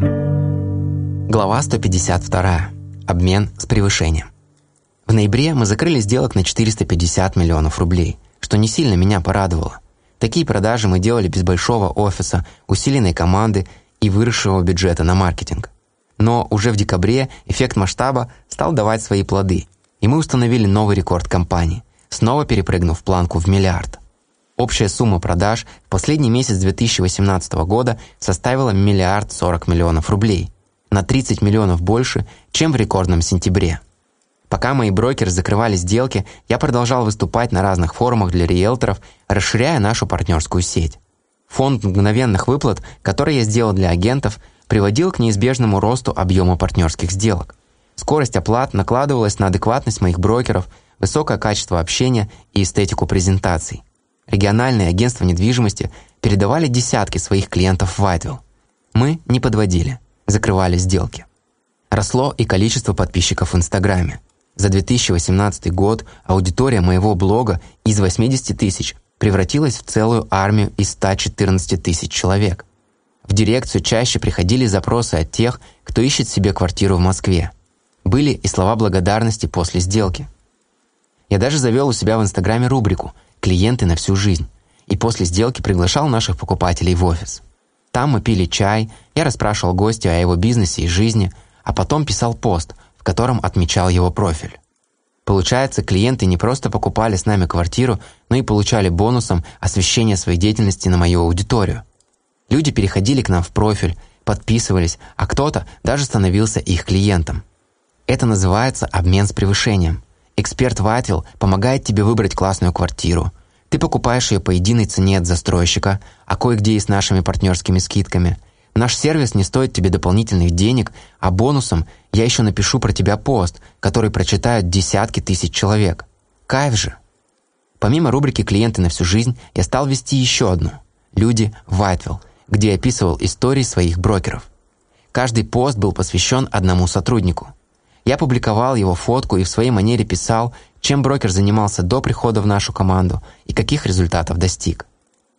Глава 152. Обмен с превышением. В ноябре мы закрыли сделок на 450 миллионов рублей, что не сильно меня порадовало. Такие продажи мы делали без большого офиса, усиленной команды и выросшего бюджета на маркетинг. Но уже в декабре эффект масштаба стал давать свои плоды, и мы установили новый рекорд компании, снова перепрыгнув планку в миллиард. Общая сумма продаж в последний месяц 2018 года составила миллиард сорок миллионов рублей, на 30 миллионов больше, чем в рекордном сентябре. Пока мои брокеры закрывали сделки, я продолжал выступать на разных форумах для риэлторов, расширяя нашу партнерскую сеть. Фонд мгновенных выплат, который я сделал для агентов, приводил к неизбежному росту объема партнерских сделок. Скорость оплат накладывалась на адекватность моих брокеров, высокое качество общения и эстетику презентаций. Региональные агентства недвижимости передавали десятки своих клиентов в Вайтвилл. Мы не подводили, закрывали сделки. Росло и количество подписчиков в Инстаграме. За 2018 год аудитория моего блога из 80 тысяч превратилась в целую армию из 114 тысяч человек. В дирекцию чаще приходили запросы от тех, кто ищет себе квартиру в Москве. Были и слова благодарности после сделки. Я даже завел у себя в Инстаграме рубрику – клиенты на всю жизнь, и после сделки приглашал наших покупателей в офис. Там мы пили чай, я расспрашивал гостя о его бизнесе и жизни, а потом писал пост, в котором отмечал его профиль. Получается, клиенты не просто покупали с нами квартиру, но и получали бонусом освещение своей деятельности на мою аудиторию. Люди переходили к нам в профиль, подписывались, а кто-то даже становился их клиентом. Это называется обмен с превышением. Эксперт Ватвилл помогает тебе выбрать классную квартиру. Ты покупаешь ее по единой цене от застройщика, а кое-где и с нашими партнерскими скидками. Наш сервис не стоит тебе дополнительных денег, а бонусом я еще напишу про тебя пост, который прочитают десятки тысяч человек. Кайф же! Помимо рубрики «Клиенты на всю жизнь» я стал вести еще одну «Люди Вайтвилл», где я описывал истории своих брокеров. Каждый пост был посвящен одному сотруднику – я публиковал его фотку и в своей манере писал, чем брокер занимался до прихода в нашу команду и каких результатов достиг.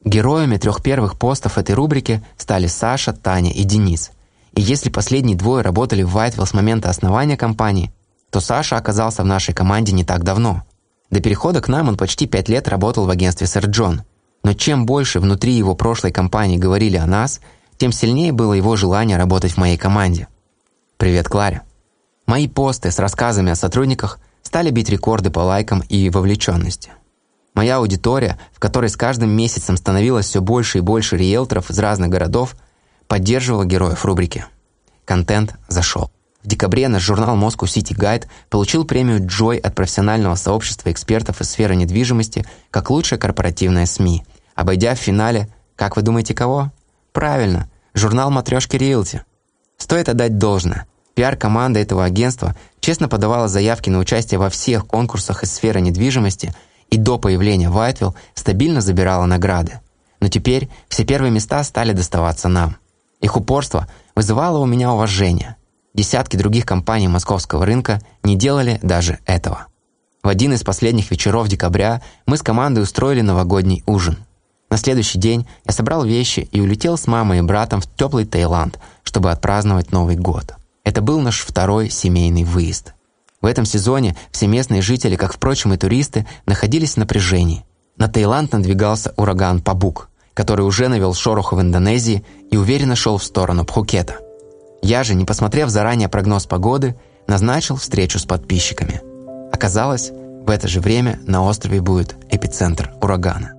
Героями трех первых постов этой рубрики стали Саша, Таня и Денис. И если последние двое работали в Whiteville с момента основания компании, то Саша оказался в нашей команде не так давно. До перехода к нам он почти пять лет работал в агентстве «Сэр Джон». Но чем больше внутри его прошлой компании говорили о нас, тем сильнее было его желание работать в моей команде. Привет, Кларе. Мои посты с рассказами о сотрудниках стали бить рекорды по лайкам и вовлеченности. Моя аудитория, в которой с каждым месяцем становилось все больше и больше риэлторов из разных городов, поддерживала героев рубрики. Контент зашел. В декабре наш журнал Moscow City Guide получил премию Joy от профессионального сообщества экспертов из сферы недвижимости как лучшая корпоративная СМИ, обойдя в финале, как вы думаете, кого? Правильно, журнал «Матрешки Риэлти». Стоит отдать должное – Пиар-команда этого агентства честно подавала заявки на участие во всех конкурсах из сферы недвижимости и до появления Вайтвилл стабильно забирала награды. Но теперь все первые места стали доставаться нам. Их упорство вызывало у меня уважение. Десятки других компаний московского рынка не делали даже этого. В один из последних вечеров декабря мы с командой устроили новогодний ужин. На следующий день я собрал вещи и улетел с мамой и братом в теплый Таиланд, чтобы отпраздновать Новый год. Это был наш второй семейный выезд. В этом сезоне все местные жители, как, впрочем, и туристы, находились в напряжении. На Таиланд надвигался ураган Пабук, который уже навел шороху в Индонезии и уверенно шел в сторону Пхукета. Я же, не посмотрев заранее прогноз погоды, назначил встречу с подписчиками. Оказалось, в это же время на острове будет эпицентр урагана.